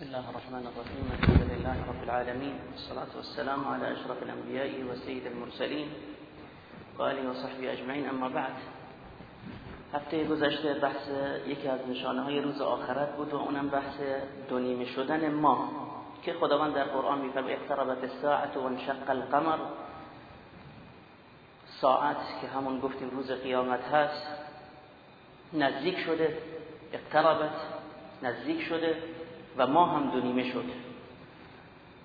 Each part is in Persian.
بسم الله الرحمن الرحيم الحمد لله رب العالمين والصلاة والسلام على أشرف الأنبياء وسيد المرسلين وآله وصحبه أجمعين. أما بعد هفته گذشته بحث یکی از نشانه های روز آخرت بود و اونم بحث دونیمه شدن ماه که خداوند در قرآن میفرماید اقتربت الساعت و انشق القمر. ساعت که همون گفتیم روز قیامت هست نزدیک شده اقتربت نزدیک شده. و ما هم دونیمه شد.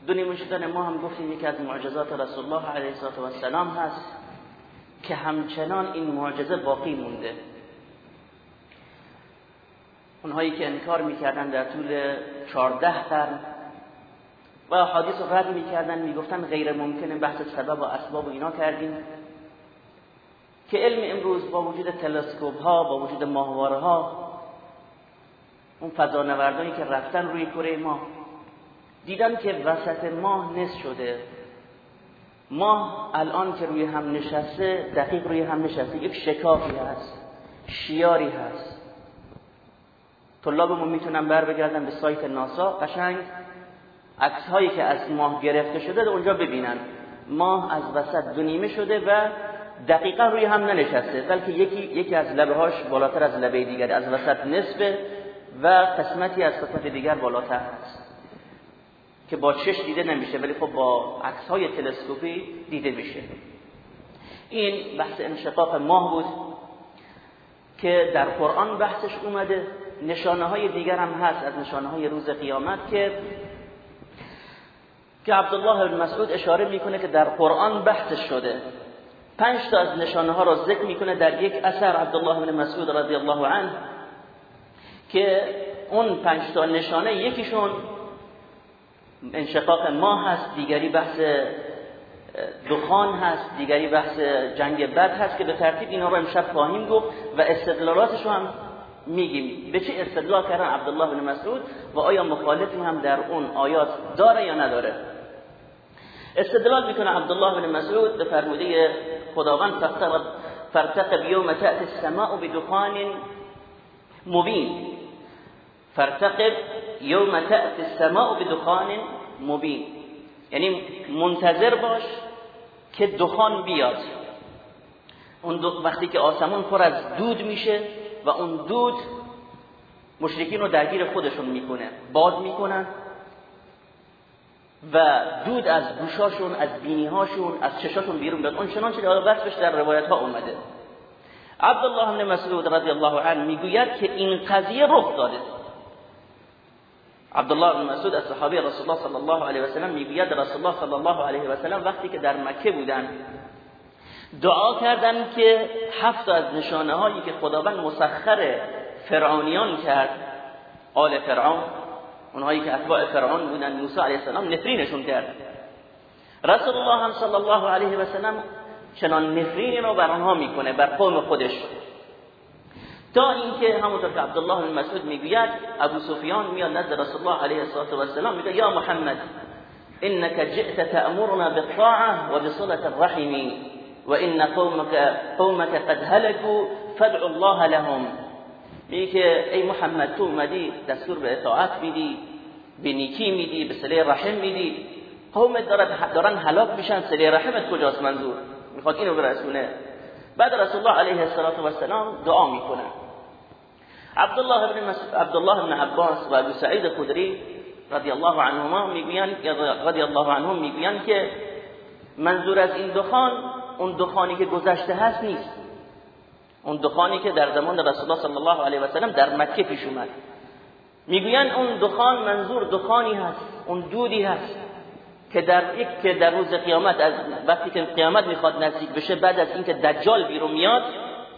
دونیمه شدن ما هم گفتیم یکی از معجزات رسول الله علیه السلام هست که همچنان این معجزه باقی مونده. اونهایی که انکار می‌کردن در طول چارده قرن و حادث رو رد می‌کردن می‌گفتن غیر ممکنه بحث سبب و اسباب و اینا کردیم. که علم امروز با وجود تلسکوپ ها با وجود ماهواره ها اون فضانوردانی که رفتن روی کره ماه. دیدن که وسط ماه نصف شده. ماه الان که روی هم نشسته دقیق روی هم نشسته یک شکافی هست شیاری هست. طلابمون می‌تونن بر بگردن به سایت ناسا. قشنگ عکس هایی که از ماه گرفته شده در اونجا ببینن. ماه از وسط دو شده و دقیقا روی هم ننشسته بلکه یکی یکی از لبه هاش بالاتر از لبه دیگر از وسط نصفه. و قسمتی از قسمت دیگر بالاتر هست که با چش دیده نمیشه ولی خب با عکس های تلسکوپی دیده میشه. این بحث انشقاق ماه بود که در قرآن بحثش اومده. نشانه های دیگر هم هست از نشانه های روز قیامت که که عبدالله بن مسعود اشاره می‌کنه که در قرآن بحثش شده. پنج تا از نشانه ها را ذکر می‌کنه. در یک اثر عبدالله بن مسعود رضی الله عنه که اون پنج تا نشانه یکیشون انشقاق ماه هست دیگری بحث دخان هست دیگری بحث جنگ بد هست که به ترتیب اینا رو امشب خواهیم گفت و استدلالاتش هم میگیم. به چه استدلال کردن عبدالله بن مسعود و آیا مخالفی هم در اون آیات داره یا نداره؟ استدلال می‌کنه عبدالله بن مسعود به فرموده خداوند فرتقب یوم تأتی السماء بدخان مبین. فرتقب یوم تأتی السماء بدخان مبین. یعنی منتظر باش که دخان بیاد. اون وقتی که آسمون پر از دود میشه و اون دود مشرکین رو درگیر خودشون می‌کنه باد می‌کنن و دود از گوشاشون از بینیهاشون از چشاشون بیرون بیاد اون چنانچه وصفش در روایت ها اومده. عبدالله بن مسعود رضی الله عنه می‌گوید که این قضیه رخ داده. عبدالله بن مسعود از صحابه رسول الله صلی الله علیه و سلم می‌گوید رسول الله صلی الله علیه و سلم وقتی که در مکه بودن دعا کردن که هفت از نشانه هایی که خداوند مسخر فرعونیان کرد آل فرعون اونهایی که اتباع فرعون بودن موسی علیه السلام نفرینشون کرد. رسول الله صلی الله علیه و سلم چنان نفرین رو بر آنها می‌کنه بر قوم خودش. تا اینکه همونطور که عبدالله بن مسعود میگوید ابو سفیان میاد نزد رسول الله علیه السلام میگه یا محمد انك جئت تأمرنا بالطاعة وبصلة الرحم وان قومك قومك قد هلكوا فادعوا الله لهم. میگه ای محمد تو اومدی دستور به اطاعت میدی به نیکی میدی به صله رحم میدی. قومت دارن هلاک میشن صله رحمت کجاست منظور؟ میخواد اینو برسونه. بعد رسول الله علیه السلام دعا میکنه. عبدالله بن مسعود عبدالله بن عباس و ابو سعید خدری رضی الله عنهما می‌گویند رضی الله عنهم می‌گویند که منظور از این دخان اون دخانی که گذشته هست نیست اون دخانی که در زمان رسول الله صلی الله علیه و سلم در مکه پیش اومد می‌گویند اون دخان منظور دخانی هست اون دودی هست که در یک که در روز قیامت از وقتی که قیامت می‌خواد نزدیک بشه بعد از اینکه دجال بیرون میاد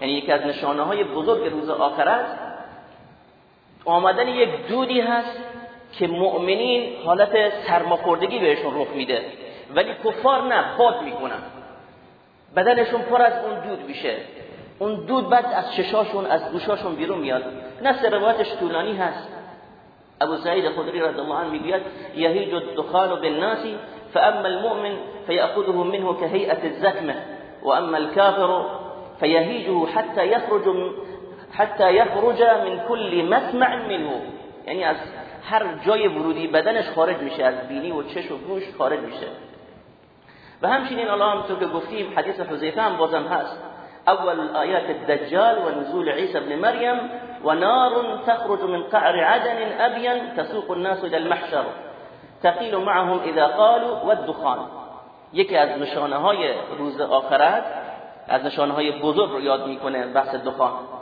یعنی یکی از نشانه های بزرگ روز آخرت آمدن یک دودی هست که مؤمنین حالت سرماخوردگی بهشون رخ میده. ولی کفار نه باد می‌کنن. بدنشون پر از اون دود میشه. اون دود بعد از چشاشون از گوشاشون بیرون میاد. نه روایتش طولانی هست. ابو سعید خدری رضی الله عنه می‌گوید یهیج الدخان بالناس فاما المؤمن فيأخذه منه كهيئة الزكمة واما الكافر فيهيجه حتى يخرج حتى يخرج من كل مسمع منه. یعنی از هر جای ورودی بدنش خارج میشه از بینی و چش و گوش خارج میشه. و همچنین الله همطور که گفتیم حدیث حذیفه هم بازم هست. اول آیات الدجال و نزول عیسی ابن مریم و نار تخرج من قعر عدن ابین تسوق الناس إلى المحشر. تقیل معهم اذا قالوا والدخان یکی از نشانه های روز آخرت از نشانه های بزرگ رو یاد میکنه بحث دخان.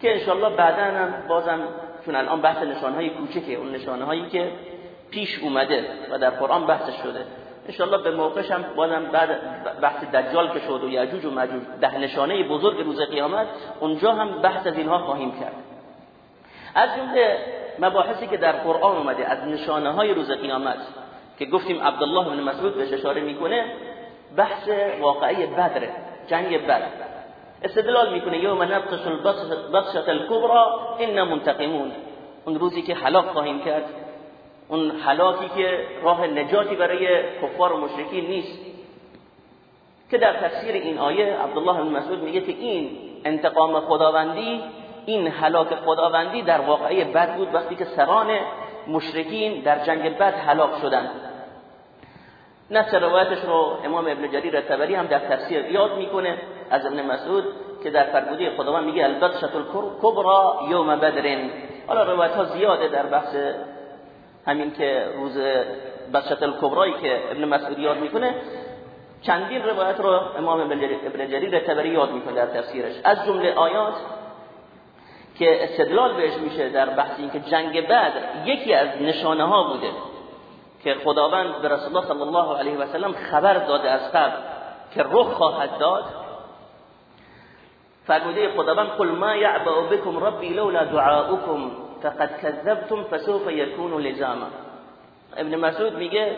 که انشالله بعدا هم بازم چون الان بحث نشانه های کوچکه اون نشانه هایی که پیش اومده و در قرآن بحث شده. انشالله به موقعش هم بازم بعد بحث دجال که شد و یعجوج و مجوج ده نشانه بزرگ روز قیامت اونجا هم بحث از اینها خواهیم کرد. از جمله مباحثی که در قرآن اومده از نشانه های روز قیامت که گفتیم عبدالله بن مسعود بهش اشاره می‌کنه بحث واقعی بدر جنگ بدر. استدلال می‌کنه یوم نبطش البطشة الكبرى این منتقمون. اون روزی که حلاق خواهیم کرد اون حلاکی که راه نجاتی برای کفار و مشرکین نیست. که در تفسیر این آیه عبدالله بن مسعود میگه که این انتقام خداوندی این حلاک خداوندی در واقعی بد بود وقتی که سران مشرکین در جنگ بد حلاک شدند. نفس روایتش رو امام ابن جریر تبری هم در تفسیر یاد می‌کنه. از ابن مسعود که در فرموده خداوند میگه البطشة الكبرى یوم بدر حالا روایت ها زیاده در بحث همین که روز بطشة الكبرایی که ابن مسعود یاد می‌کنه. چندین روایت رو امام ابن جریر تبری یاد می‌کنه در تفسیرش. از جمله آیات که استدلال بهش میشه در بحث اینکه جنگ بدر یکی از نشانه ها بوده که خداوند به رسول الله صلی الله علیه و سلم خبر داده از قبل که رخ خواهد داد. فرموده خداوند قل ما یعبأ بكم ربی لولا دعاؤكم فقد كذبتم فسوف يكون لزاما. ابن مسعود میگه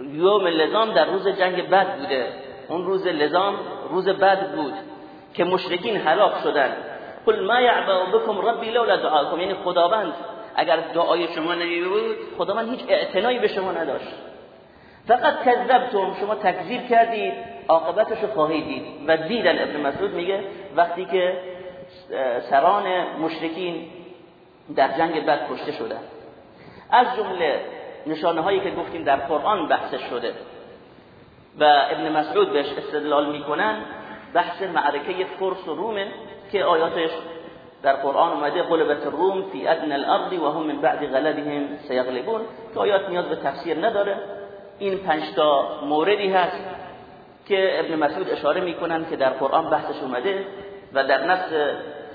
یوم لزام در روز جنگ بد بوده. اون روز لزام روز بد بود که مشرکین هلاک شدن. قل ما یعبأ بكم ربی لولا دعاؤكم یعنی خداوند اگر دعای شما نمی بود خداوند هیچ اعتنایی به شما نداشت. فقط کذبتم. شما تکذیب کردید. عاقبتش رو خواهید دید. و دیدن ابن مسعود میگه وقتی که سران مشرکین در جنگ بد کشته شدن. از جمله نشانه هایی که گفتیم در قرآن بحث شده. و ابن مسعود بهش استدلال می‌کنن بحث معرکه فرس و رومه که آیاتش در قرآن اومده قلبت الروم فی ادن الارض و هم من بعد غلبهم سیغلبون. که آیات نیاز به تفسیر نداره. این پنج تا موردی هست. که ابن مسعود اشاره می‌کنن که در قرآن بحثش اومده و در نص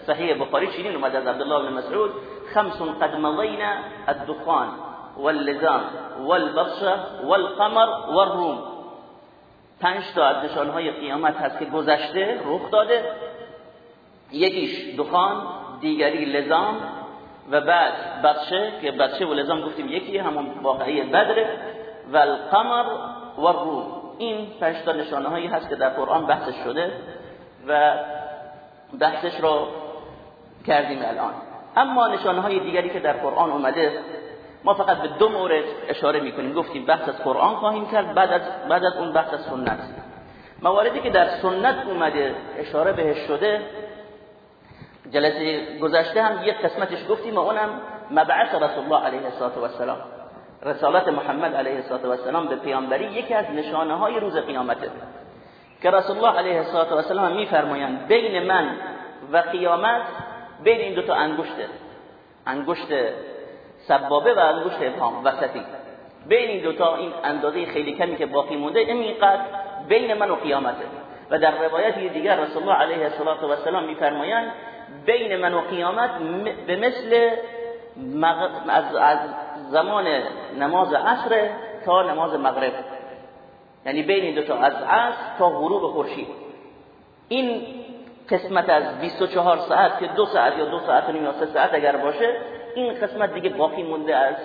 صحیح بخاری چنین اومده از عبدالله بن مسعود خمس قد مضینا الدخان واللزام والبطشه والقمر والروم. پنج تا از نشانهای قیامت هست که گذشته رخ داده یکیش دخان دیگری لزام و بعد بطشه که بطشه و لزام گفتیم یکی همون واقعی بدره و القمر و الروم این پنج تا نشانه هایی هست که در قرآن بحثش شده و بحثش رو کردیم الان. اما نشانه های دیگری که در قرآن اومده ما فقط به دو مورد اشاره می‌کنیم. گفتیم بحث از قرآن خواهیم کرد بعد از, بعد از اون بحث از سنت. مواردی که در سنت اومده اشاره بهش شده جلسه گذشته هم یک قسمتش گفتیم و اونم مبعث رسول الله علیه السلام رسالت محمد علیه السلام به پیامبری یکی از نشانه های روز قیامته. که رسول الله علیه السلام میفرمایند بین من و قیامت بین این دو تا انگشته انگشت سبابه و انگشت ابهام وسطی. بین این دو تا این اندازه خیلی کمی که باقی مونده اینقدر بین من و قیامته. و در روایتی دیگر رسول الله علیه السلام میفرمایند بین من و قیامت به مثل از زمان نماز عصر تا نماز مغرب. یعنی بین دو تا از عصر تا غروب خورشید. این قسمت از 24 ساعت که دو ساعت یا دو ساعت و نیم یا سه ساعت اگر باشه این قسمت دیگه باقی مونده از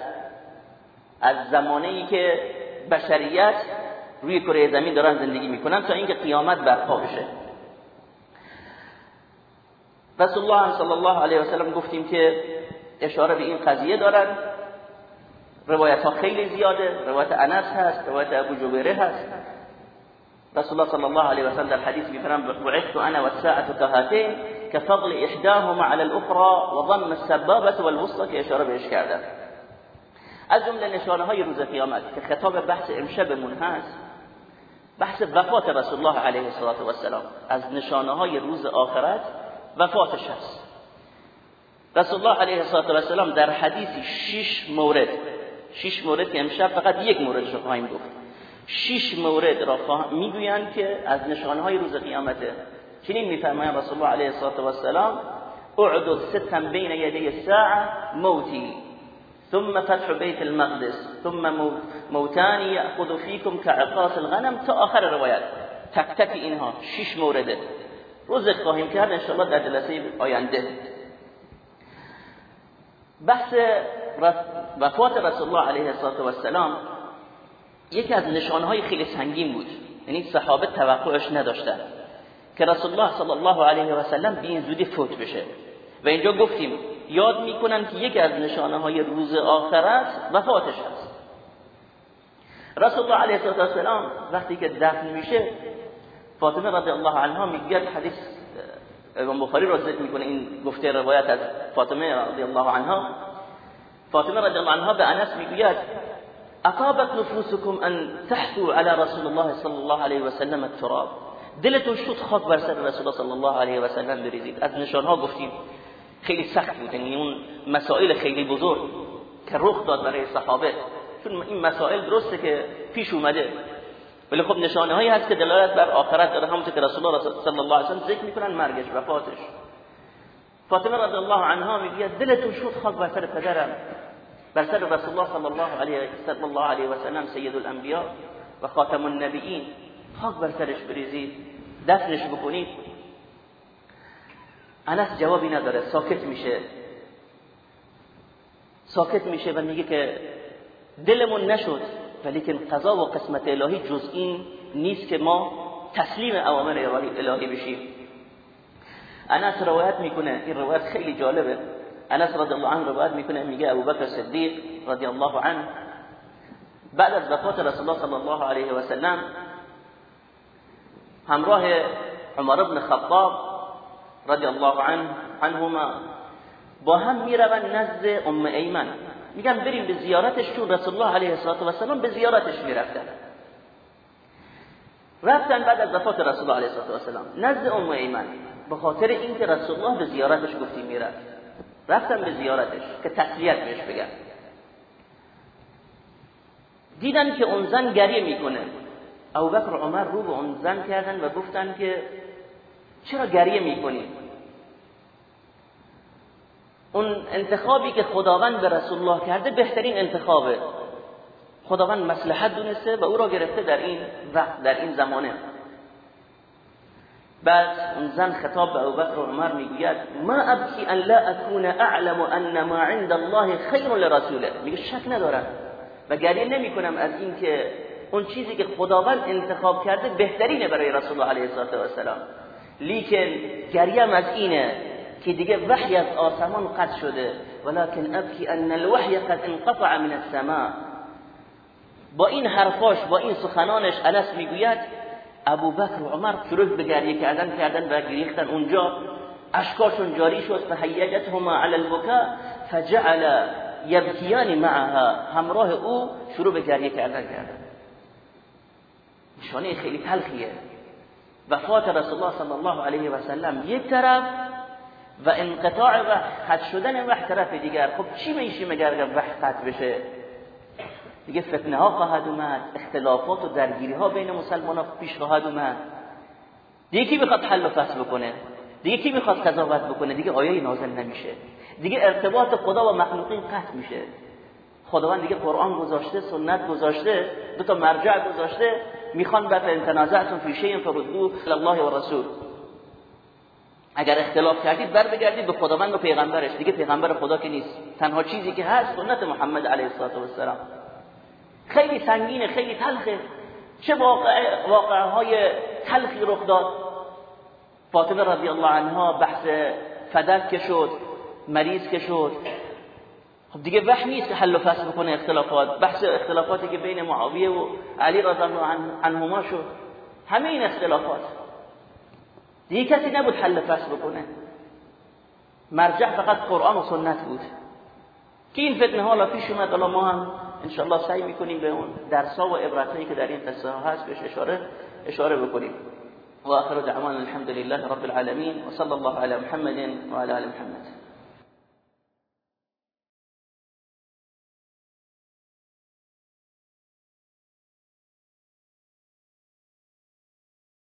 از زمانه ای که بشریت روی کره زمین دارن زندگی می‌کنن تا اینکه قیامت برپا بشه. رسول الله صلی الله علیه و سلم گفتیم که اشاره به این قضیه دارن. روایت ها خیلی زیاده. روایت انس هست روایت ابو جبیره هست. رسول الله صلی الله علیه و سلم در حدیث میفرم بعثت أنا والساعة كهاتين كفضل إحداهما على الأخرى وضم السبابة والوسطى که اشاره بهش کرده. از جمله نشانه های روز قیامت که خطاب بحث امشبمون هست بحث وفات رسول الله علیه السلام از نشانه های روز آخرت وفاتش هست. رسول الله علیه السلام در حدیثی شش مورد شش مورد که امشب فقط یک موردش رو خواهیم گفت. شش مورد را می‌گویند که از نشانه های روز قیامته چنین میفرمایند رسول الله علیه السلام اعدد ستا بین یدی الساعه موتی ثم فتح بيت المقدس ثم موتان يأخذ فيكم كعقاص الغنم. تا آخر روایت. تک تک اینها شش مورده. روز خواهیم کرد انشاءالله در جلسه آینده. بحث وفات رسول الله علیه السلام یکی از نشانهای خیلی سنگین بود. یعنی صحابه توقعش نداشتن که رسول الله صلی الله علیه و سلم به این زودی فوت بشه. و اینجا گفتیم یاد می‌کنن که یکی از نشانه های روز آخرت وفاتش هست رسول الله علیه السلام وقتی که دفن میشه فاطمه رضی الله عنها میگه حدیث امام بخاری را ذکر می‌کنه این گفته روایت از فاطمه رضی الله عنها فاطمة رضی الله عنها به انس میگوید أطابت نفوسكم أن تحثوا على رسول الله صلی الله علیه و سلم التراب؟ دلتون شد خاک بر سر رسول الله صلی الله علیه و سلم بریزید. از نشانها گفتیم خیلی سخت بود یعنی اون مسائل خیلی بزرگ که رخ داد برای صحابه. چون این مسائل درسته که پیش اومده. ولی خب نشانه هایی هست که دلالت بر آخرت داره. همونطور که رسول الله صلی الله علیه و سلم ذکر میکنن مرگش وفاتش. فاطمه رضی الله عنها میگه دلتون شد خاک بر سر پدرم. بر سر رسول الله صلی الله علیه صلی الله علیه و سلم سید الانبیاء و خاتم النبیین. خاک بر سرش بریزید دفنش بکنید. انس جوابی نداره ساکت میشه. ساکت میشه و میگه که دلمون نشد ولیکن قضا و قسمت الهی جز این نیست که ما تسلیم اوامر الهی بشیم. انس روایت میکنه این روایت خیلی جالبة. انس رضی الله عنه روایت میکنه میگه ابوبکر صدیق رضی الله عنه. بعد از وفات رسول الله صلی الله علیه و سلم همراه عمر بن خطاب رضی الله عنه عنهما با هم میروند نزد ام ایمن میگن بریم به زیارتش چون رسول الله علیه السلام به زیارتش میرفتن. رفتن بعد از وفات رسول الله علیه السلام نزد ام ایمن به خاطر اینکه رسول الله به زیارتش گفتی می‌رفت رفتن به زیارتش که تسلیت بهش بگن دیدن که اون زن گریه می‌کنه. ابوبکر و عمر رو به اون زن کردن و گفتن که چرا گریه می‌کنی؟ اون انتخابی که خداوند به رسول الله کرده بهترین انتخابه. خداوند مصلحت دونسته و او را گرفته در این وقت در این زمانه. بعد اون زن خطاب به ابوبکر و عمر می‌گوید ما ابکی ان لا اكون اعلم ان ما عند الله خیر لرسوله. میگه شک ندارم. و گریه نمی کنم از اینکه اون چیزی که خداوند انتخاب کرده بهترینه برای رسول الله علیه السلام لیکن گریم از اینه که دیگه وحی از آسمان قطع شده. ولكن ابکی ان الوحی قد انقطع من السماء. با این حرفاش با این سخنانش انس می‌گوید ابو بکر و عمر شروع به گریه کردن کردن و گریختن. اونجا اشکاشون جاری شد فهیجتهما علی البکاء فجعل یبکیان معها. همراه او شروع به گریه کردن کردن. نشانه خیلی تلخیه. وفات رسول الله صلی الله علیه و سلم یک طرف و انقطاع و خط شدن وحی طرف دیگر. خب چی میشه مگر وحی قطع بشه؟ دیگه فتنه ها خواهد اومد اختلافات و درگیری ها بین مسلمان ها پیش خواهد اومد. دیگه کی بخواد حل و فصل بکنه؟ دیگه کی بخواد قضاوت بکنه؟ دیگه آیه نازل نمیشه. دیگه ارتباط خدا و مخلوقین قطع میشه. خداوند دیگه قرآن گذاشته سنت گذاشته دو تا مرجع گذاشته می‌خوان به تنازعتون فی شیء فردوه الله و رسول. اگر اختلاف کردید بر بگردید به خداوند و پیغمبرش. دیگه پیغمبر خدا که نیست. تنها چیزی که هست سنت محمد علیه السلام خیلی سنگینه خیلی تلخه. چه واقع های تلخی رخ داد. فاطمه رضی الله عنها بحث فدک که شد مریض که شد. خب دیگه وحی نیست که حل و فصل بکنه اختلافات. بحث اختلافاتی که بین معاویه و علی رضی الله عنهما شد. همه این اختلافات. دیگه کسی نبود حل فصل بکنه. مرجع فقط قرآن و سنت بود. که این فتنه حالا پیش اومد حالا ما هم انشاءالله سعی می‌کنیم به اون درسا و عبرتایی که در این قصه ها هست بهش اشاره اشاره بکنیم. و آخر دعوانا الحمد لله رب العالمين وصلى الله على محمد وعلى ال محمد.